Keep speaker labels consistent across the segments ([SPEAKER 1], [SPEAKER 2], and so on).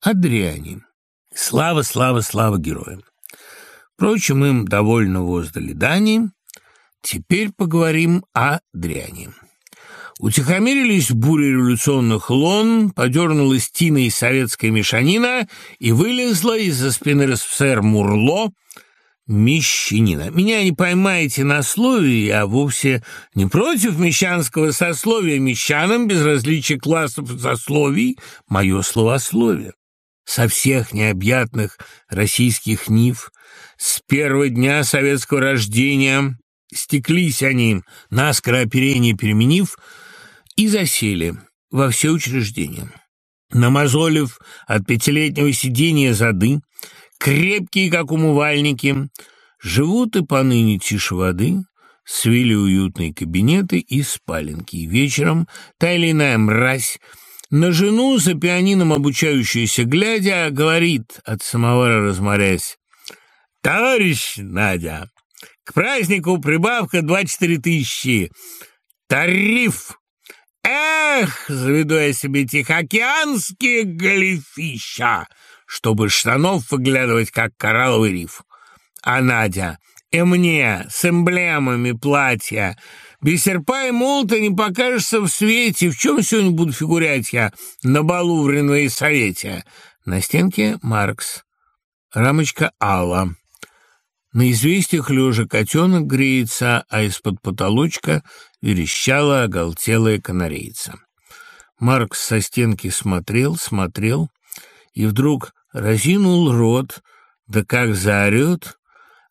[SPEAKER 1] Адриане. Слава, слава, слава героям. Впрочем, им довольно воздали дани. Теперь поговорим о дряни. Утихомирились бури революционных лон, подернулась тина и советская мешанина, и вылезла из-за спины РСФСР Мурло мещанина. Меня не поймаете на слове, я вовсе не против мещанского сословия. Мещанам, без различия классов и сословий, мое словословие со всех необъятных российских нив, с первого дня советского рождения стеклись они, наскоро оперение переменив, и засели во все учреждения. Намазолив от пятилетнего сидения зады, крепкие, как умывальники, живут и поныне тише воды, свили уютные кабинеты и спаленки. Вечером та или иная мразь на жену за пианином обучающуюся глядя, говорит, от самовара разморясь, «Товарищ Надя, к празднику прибавка 24 тысячи. Тариф! Эх, заведу я себе тихоокеанские галифища, чтобы штанов выглядывать, как коралловый риф. А Надя, и мне с эмблемами платья без серпа и молота не покажешься в свете. В чем сегодня буду фигурять я на балу в Ренвей-совете? На стенке Маркс. Рамочка Алла. На известиях лежа котенок греется, а из-под потолочка верещала оголтелая канарейца. Маркс со стенки смотрел, смотрел, и вдруг разинул рот, да как заорет,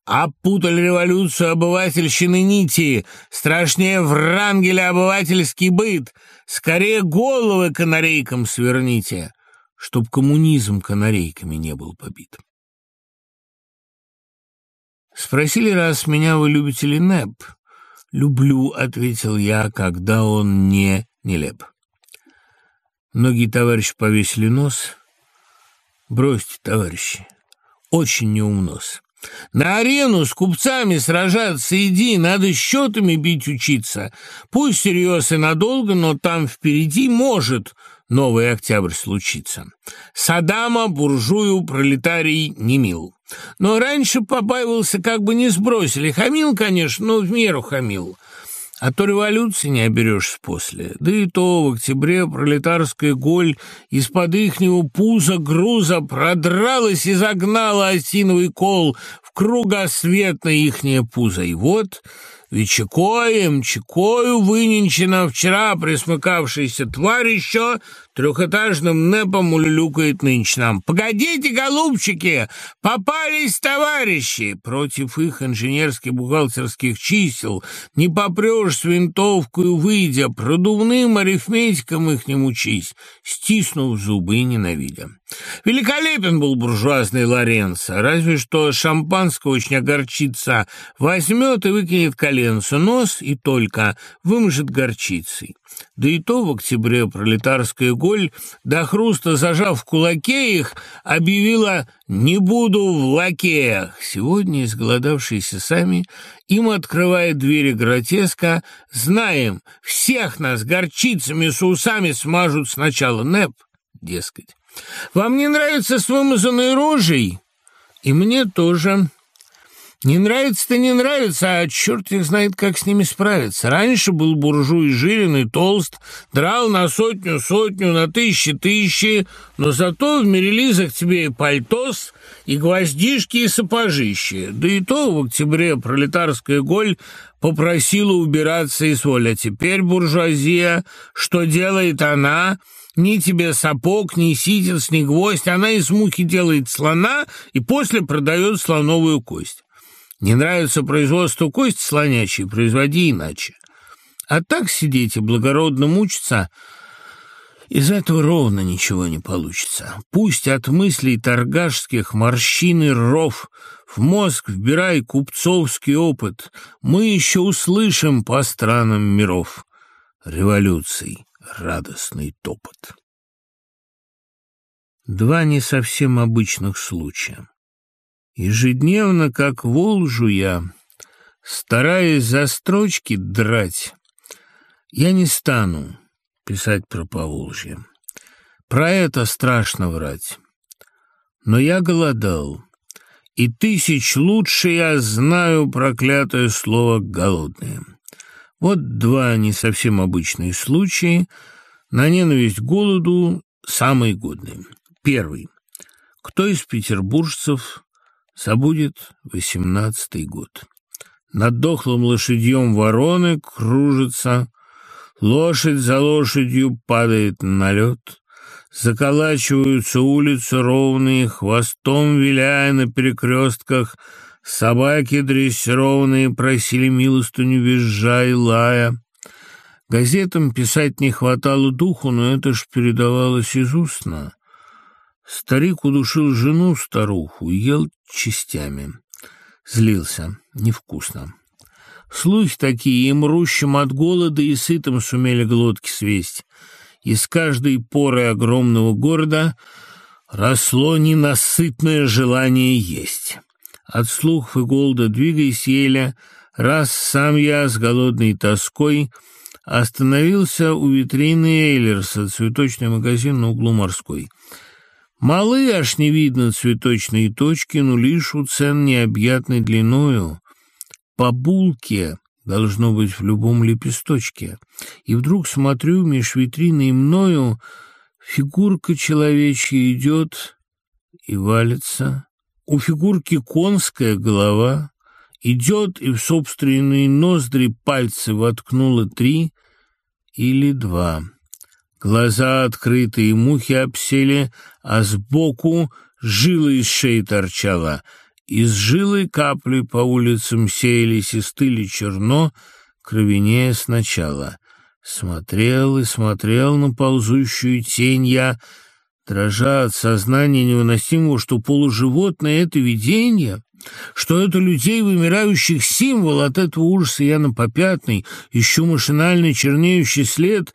[SPEAKER 1] Опутали революцию обывательщины нити, страшнее Врангеля обывательский быт. Скорее головы канарейкам сверните, чтоб коммунизм канарейками не был побит. Спросили раз меня, вы любите ли НЭП? «Люблю», — ответил я, когда он не нелеп. Многие товарищи повесили нос. Бросьте, товарищи, очень неумнос. На арену с купцами сражаться иди, надо счетами бить учиться. Пусть серьез и надолго, но там впереди может новый октябрь случиться. Садама буржую пролетарий не мил. Но раньше побаивался, как бы не сбросили. Хамил, конечно, но в меру хамил. А то революции не оберешься после. Да и то в октябре пролетарская голь из-под ихнего пуза груза продралась и загнала осиновый кол в кругосветное ихнее пузо. И вот Вечекоем, чекою выненчена вчера присмыкавшаяся тварь еще трехэтажным непом улюлюкает нынче нам. «Погодите, голубчики! Попались товарищи!» Против их инженерских бухгалтерских чисел не попрешь с винтовкой, выйдя, продувным арифметиком их не мучись, стиснув зубы и ненавидя. Великолепен был буржуазный Лоренцо, разве что шампанского очень огорчится, возьмет и выкинет коленцо, нос и только вымажет горчицей. Да и то в октябре пролетарская голь, до хруста зажав в кулаке их, объявила «не буду в лакеях». Сегодня, изголодавшиеся сами, им открывает двери гротеска, знаем, всех нас горчицами с усами смажут сначала НЭП, дескать. Вам не нравится с вымазанной рожей? И мне тоже. Не нравится-то не нравится, а черт их знает, как с ними справиться. Раньше был буржуй жирен толст, драл на сотню-сотню, на тысячи-тысячи, но зато в мерилизах тебе и пальтос, и гвоздишки, и сапожищи. Да и то в октябре пролетарская голь попросила убираться из воли. А теперь буржуазия, что делает она — ни тебе сапог, ни ситец, ни гвоздь. Она из мухи делает слона и после продает слоновую кость. Не нравится производство кости слонячей, производи иначе. А так сидеть и благородно мучиться, из этого ровно ничего не получится. Пусть от мыслей торгашских морщины ров, в мозг вбирай купцовский опыт, мы еще услышим по странам миров революций радостный топот. Два не совсем обычных случая. Ежедневно, как волжу я, стараясь за строчки драть, я не стану писать про Поволжье. Про это страшно врать. Но я голодал, и тысяч лучше я знаю проклятое слово «голодное». Вот два не совсем обычные случая на ненависть голоду самые годные. Первый. Кто из петербуржцев забудет восемнадцатый год? Над дохлым лошадьем вороны кружится, лошадь за лошадью падает на лед, заколачиваются улицы ровные, хвостом виляя на перекрестках, собаки дрессированные просили милостыню, визжа и лая. Газетам писать не хватало духу, но это ж передавалось из устно. Старик удушил жену-старуху и ел частями. Злился. Невкусно. Слухи такие, и мрущим от голода, и сытым сумели глотки свесть. Из каждой поры огромного города росло ненасытное желание есть. От слухов и голода двигаясь еле, раз сам я с голодной тоской остановился у витрины Эйлерса, цветочный магазин на углу морской. Малы аж не видно цветочные точки, но лишь у цен необъятной длиною. По булке должно быть в любом лепесточке. И вдруг смотрю меж витриной и мною, фигурка человечья идет и валится. У фигурки конская голова, идет и в собственные ноздри пальцы воткнула три или два. Глаза открытые, мухи обсели, а сбоку жила из шеи торчала. Из жилы капли по улицам сеялись и стыли черно, кровенее сначала. Смотрел и смотрел на ползущую тень я, дрожа от сознания невыносимого, что полуживотное — это видение, что это людей, вымирающих символ, от этого ужаса я на попятный, ищу машинальный чернеющий след,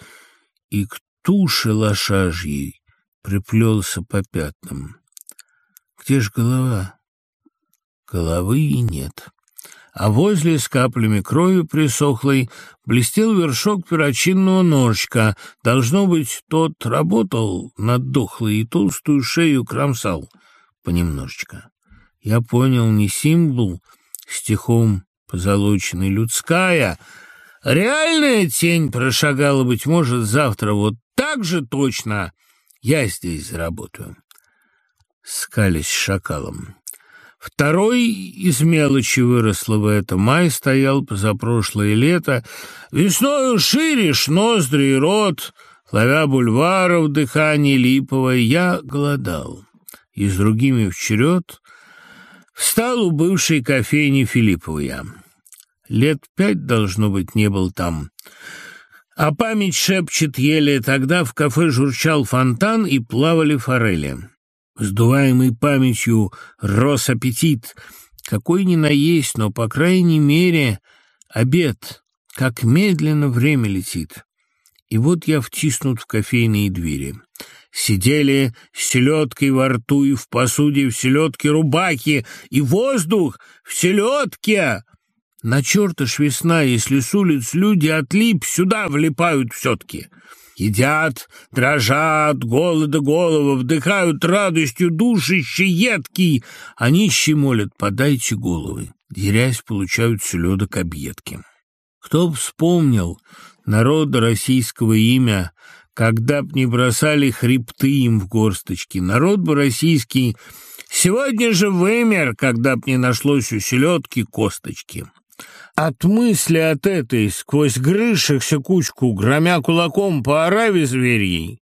[SPEAKER 1] и туши лошажьей приплелся по пятнам. Где ж голова? Головы и нет. А возле с каплями крови присохлой блестел вершок перочинного ножка. Должно быть, тот работал над дохлой и толстую шею кромсал понемножечко. Я понял, не символ, стихом позолоченный людская, реальная тень прошагала, быть может, завтра вот так же точно я здесь заработаю. Скались шакалом. Второй из мелочи выросло в это. Май стоял позапрошлое лето. Весною ширишь ноздри и рот, ловя бульваров дыхание липовое. Я голодал. И с другими вчеред встал у бывшей кофейни Филиппова Лет пять, должно быть, не был там. А память шепчет еле, тогда в кафе журчал фонтан и плавали форели. Сдуваемый памятью рос аппетит. Какой ни наесть, но, по крайней мере, обед. Как медленно время летит. И вот я втиснут в кофейные двери. Сидели с селедкой во рту и в посуде в селедке рубахи, и воздух в селедке. На черта ж весна, если с улиц люди отлип, сюда влипают все-таки. Едят, дрожат, голода голова, вдыхают радостью душище едкий, а нищие молят, подайте головы. Дерясь, получают селедок объедки. Кто б вспомнил народа российского имя, когда б не бросали хребты им в горсточки. Народ бы российский сегодня же вымер, когда б не нашлось у селедки косточки. От мысли от этой, сквозь грызшихся кучку, громя кулаком по ораве зверьей,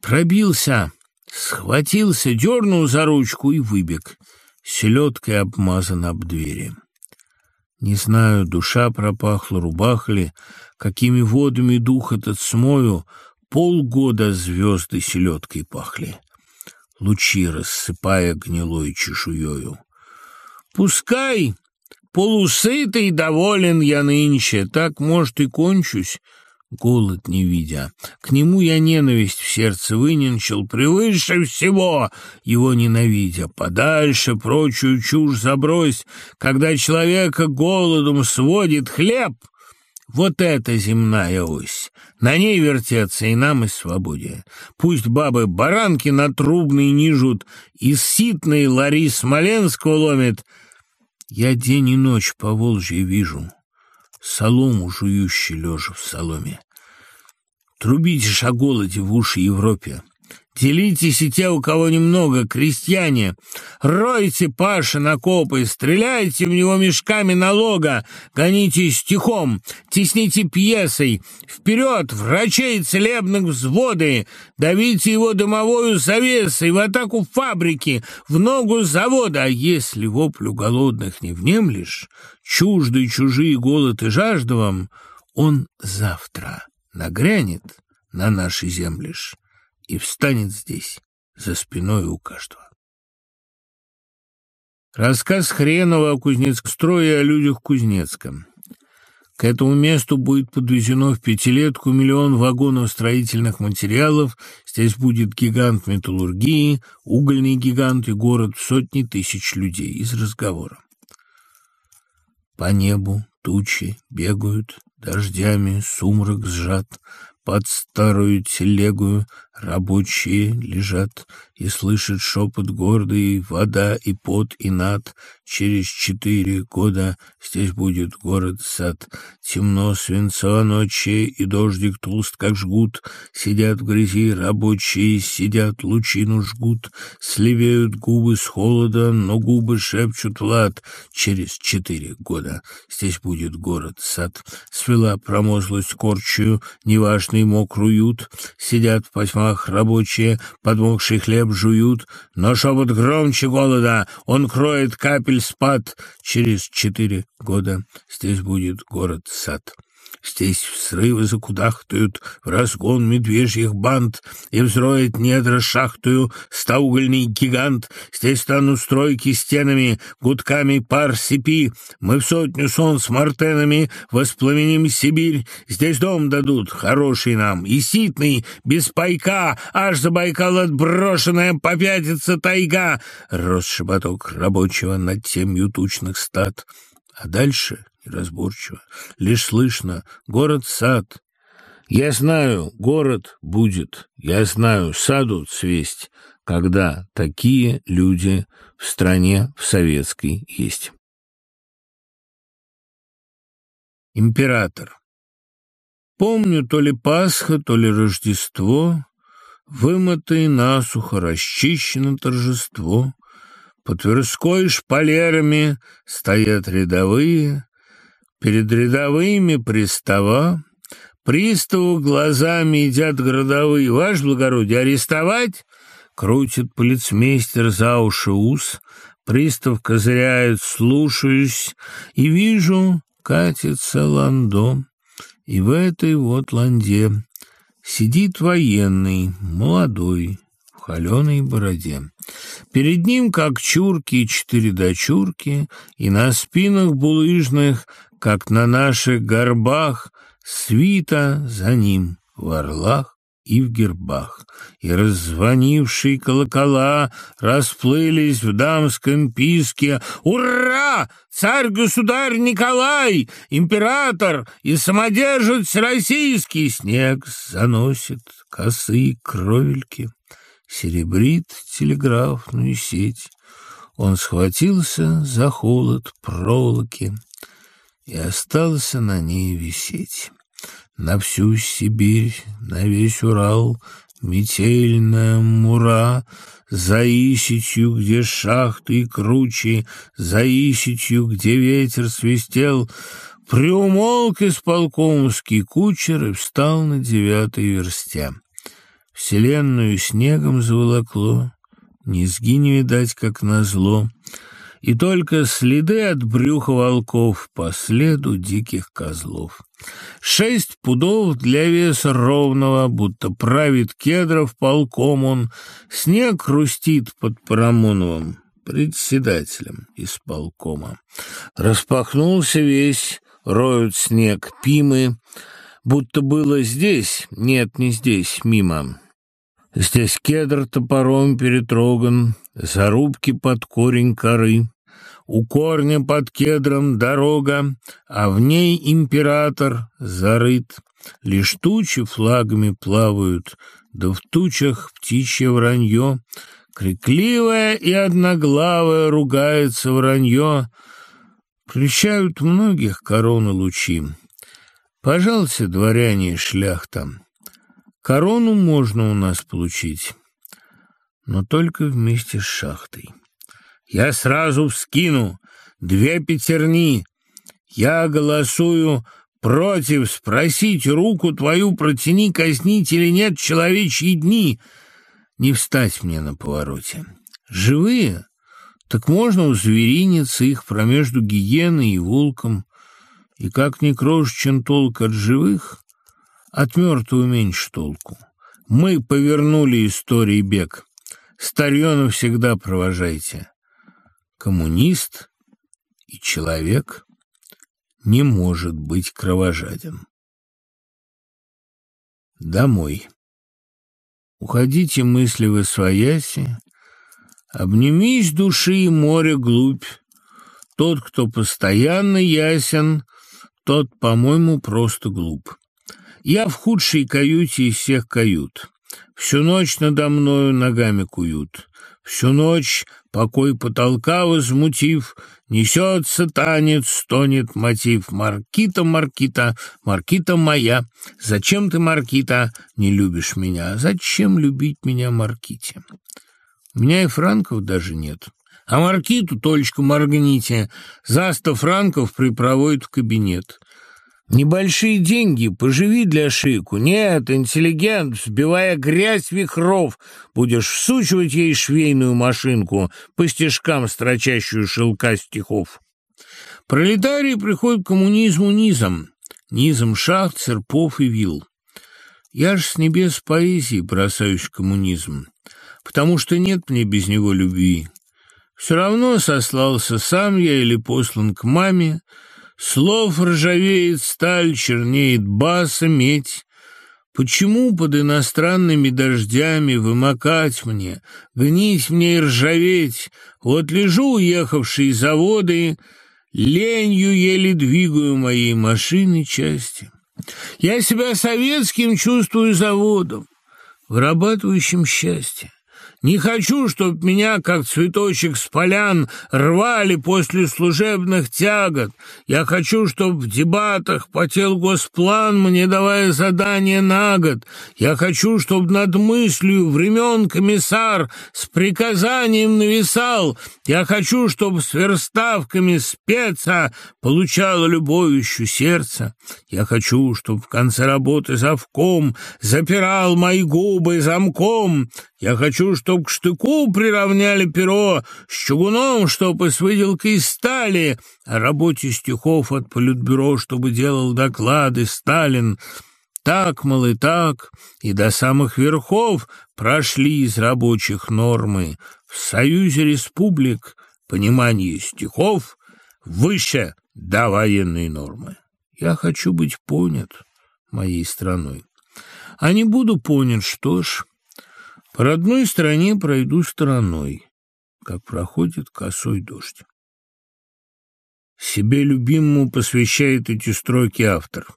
[SPEAKER 1] пробился, схватился, дернул за ручку и выбег, селедкой обмазан об двери. Не знаю, душа пропахла, рубаха ли, какими водами дух этот смою, полгода звезды селедкой пахли, лучи рассыпая гнилой чешуёю. Пускай Полусытый доволен я нынче, так, может, и кончусь, голод не видя. К нему я ненависть в сердце выненчил, превыше всего его ненавидя. Подальше прочую чушь забрось, когда человека голодом сводит хлеб, Вот эта земная ось. На ней вертеться и нам, и свободе. Пусть бабы баранки на трубные нижут, и ситный Лари Смоленского ломит. Я день и ночь по Волжье вижу, солому жующий лежа в соломе. Трубите о голоде в уши Европе. Делитесь и те, у кого немного, крестьяне. Ройте Паши на копы, стреляйте в него мешками налога, гоните стихом, тесните пьесой. Вперед, врачей целебных взводы, давите его дымовою завесой в атаку фабрики, в ногу завода. А если воплю голодных не внемлешь, чуждый чужие голод и жажда вам, он завтра нагрянет на наши землиш и встанет здесь, за спиной у каждого. Рассказ Хренова о Кузнецкстрое и о людях Кузнецком. К этому месту будет подвезено в пятилетку миллион вагонов строительных материалов. Здесь будет гигант металлургии, угольный гигант и город сотни тысяч людей. Из разговора. По небу тучи бегают, дождями сумрак сжат, под старую телегу рабочие лежат и слышат шепот гордый, вода и пот и над. Через четыре года здесь будет город-сад. Темно, свинцово ночи, и дождик толст, как жгут. Сидят в грязи рабочие, сидят, лучину жгут. Сливеют губы с холода, но губы шепчут Влад. Через четыре года здесь будет город-сад. Свела промозлость корчью, неважный мокрый ют. Сидят в потьмах рабочие, подмокший хлеб жуют, но шепот громче голода, он кроет капель спад. Через четыре года здесь будет город-сад. Здесь взрывы закудахтают в разгон медвежьих банд, И взроет недра шахтую стаугольный гигант. Здесь станут стройки стенами, гудками пар сипи. Мы в сотню сон с мартенами воспламеним Сибирь. Здесь дом дадут, хороший нам, и ситный, без пайка, Аж за Байкал отброшенная попятится тайга. Рос шепоток рабочего над темью тучных стад. А дальше неразборчиво. Лишь слышно «город-сад». Я знаю, город будет, я знаю, саду цвесть, когда такие люди в стране в советской есть. Император. Помню то ли Пасха, то ли Рождество, Вымытое насухо, расчищено торжество. По Тверской шпалерами стоят рядовые, Перед рядовыми пристава, приставу глазами едят городовые. Ваш благородие, арестовать? Крутит полицмейстер за уши ус, пристав козыряет, слушаюсь, и вижу, катится ландо. И в этой вот ланде сидит военный, молодой, в холеной бороде. Перед ним, как чурки, четыре дочурки, и на спинах булыжных как на наших горбах, свита за ним в орлах и в гербах, и раззвонившие колокола расплылись в дамском писке «Ура! Царь-государь Николай! Император и самодержец российский!» Снег заносит косые кровельки, серебрит телеграфную сеть. Он схватился за холод проволоки и остался на ней висеть. На всю Сибирь, на весь Урал, метельная мура, за Исичью, где шахты и кручи, за Исичью, где ветер свистел, приумолк исполкомский кучер и встал на девятой версте. Вселенную снегом заволокло, низги не видать, как назло, и только следы от брюха волков по следу диких козлов. Шесть пудов для веса ровного, будто правит кедров полком он, снег хрустит под Парамоновым, председателем исполкома. Распахнулся весь, роют снег пимы, будто было здесь, нет, не здесь, мимо. Здесь кедр топором перетроган, зарубки под корень коры. У корня под кедром дорога, а в ней император зарыт. Лишь тучи флагами плавают, да в тучах птичье вранье. Крикливое и одноглавое ругается вранье. Прельщают многих короны лучи. Пожалуйста, дворяне и шляхта, корону можно у нас получить, но только вместе с шахтой. Я сразу вскину две пятерни. Я голосую против, спросить руку твою протяни, казнить или нет человечьи дни. Не встать мне на повороте. Живые? Так можно у зверинец их промежду гиеной и волком. И как ни крошечен толк от живых, от мертвого меньше толку. Мы повернули истории бег. Старье навсегда провожайте. Коммунист и человек не может быть кровожаден. Домой. Уходите мысли в освояси, обнимись души и море глубь. Тот, кто постоянно ясен, тот, по-моему, просто глуп. Я в худшей каюте из всех кают. Всю ночь надо мною ногами куют. Всю ночь покой потолка возмутив, Несется танец, стонет мотив. Маркита, Маркита, Маркита моя, Зачем ты, Маркита, не любишь меня? Зачем любить меня, Марките? У меня и франков даже нет. А Маркиту, Толечка, моргните, за сто франков припроводит в кабинет. Небольшие деньги, поживи для шику. Нет, интеллигент, сбивая грязь вихров, будешь всучивать ей швейную машинку, по стежкам строчащую шелка стихов. Пролетарии приходят к коммунизму низом, низом шахт, церпов и вил. Я ж с небес поэзии бросаюсь в коммунизм, потому что нет мне без него любви. Все равно сослался сам я или послан к маме, Слов ржавеет сталь, чернеет баса, медь. Почему под иностранными дождями вымокать мне, гнить мне и ржаветь? Вот лежу, уехавшие заводы, ленью еле двигаю моей машины части. Я себя советским чувствую заводом, вырабатывающим счастье. Не хочу, чтоб меня, как цветочек с полян, рвали после служебных тягот. Я хочу, чтоб в дебатах потел госплан, мне давая задание на год. Я хочу, чтоб над мыслью времен комиссар с приказанием нависал. Я хочу, чтоб с верставками спеца получало любовищу сердце. Я хочу, чтоб в конце работы завком запирал мои губы замком. Я хочу, чтоб к штыку приравняли перо, с чугуном, чтоб и с выделкой стали, о работе стихов от политбюро, чтобы делал доклады Сталин. Так, мол, и так, и до самых верхов прошли из рабочих нормы. В Союзе республик понимание стихов выше до военной нормы. Я хочу быть понят моей страной. А не буду понят, что ж... Родной стране пройду стороной, как проходит косой дождь. Себе любимому посвящает эти строки автор.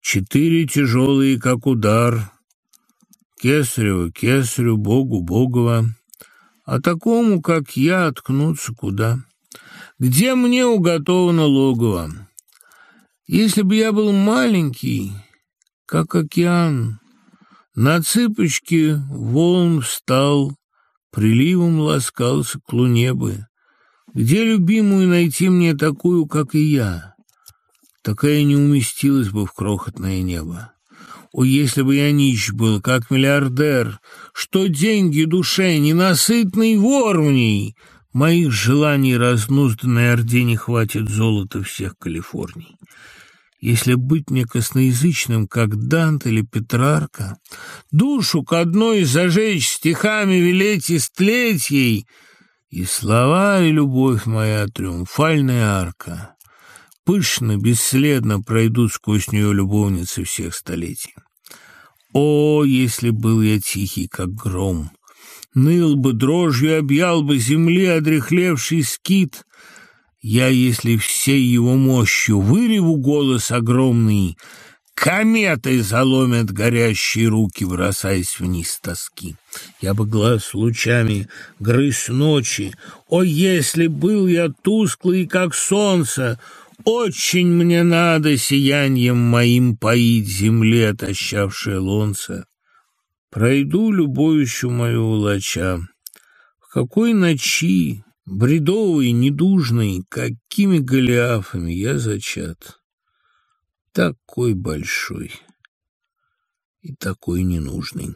[SPEAKER 1] Четыре тяжелые, как удар, Кесарева, Кесарю, Богу, Богова, а такому, как я, откнуться куда? Где мне уготовано логово? Если бы я был маленький, как океан, на цыпочки волн встал, приливом ласкался к луне бы. Где любимую найти мне такую, как и я? Такая не уместилась бы в крохотное небо. О, если бы я нищ был, как миллиардер, что деньги душе, ненасытный вор в ней, моих желаний разнузданной орде не хватит золота всех Калифорний. Если быть мне косноязычным, как Дант или Петрарка, душу к одной зажечь стихами велеть истлеть ей, и слова, и любовь моя триумфальная арка пышно, бесследно пройдут сквозь нее любовницы всех столетий. О, если был я тихий, как гром! Ныл бы дрожью, объял бы земли одрехлевший скит, Я, если всей его мощью выреву голос огромный, Кометой заломят горящие руки, бросаясь вниз тоски. Я бы глаз лучами грыз ночи. О, если был я тусклый, как солнце, очень мне надо сиянием моим поить земле, отощавшее лонце. Пройду любовищу мою улача. В какой ночи, бредовый, недужный, какими голиафами я зачат такой большой и такой ненужный.